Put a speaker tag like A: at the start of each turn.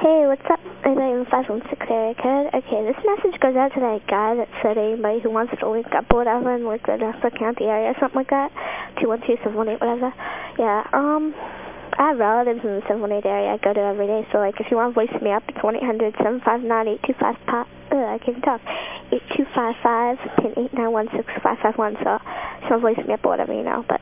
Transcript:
A: Hey, what's up? I'm you 516 area code. Okay, this message goes out to that guy that said anybody who wants to link up or whatever in like the Nassau County area or something like that. 212-718, whatever. Yeah, um, I have relatives in the 718 area I go to every day, so like if you want to voice me up, it's 1-800-759-825-POP. Ugh, I can't talk. 8255 so if voice me up or whatever, you know, but.